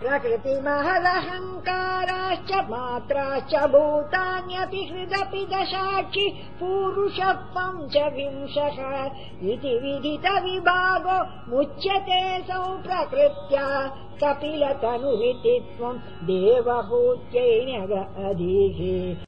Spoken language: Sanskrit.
प्रकृतिमहदहङ्काराश्च मात्राश्च भूतान्यपिहृदपि दशाक्षि पूरुषः पञ्च विंशः। इति विदित विभागो मुच्यते सौ प्रकृत्या कपिलतनुहिति त्वम् देवभूत्यैण्य अधीः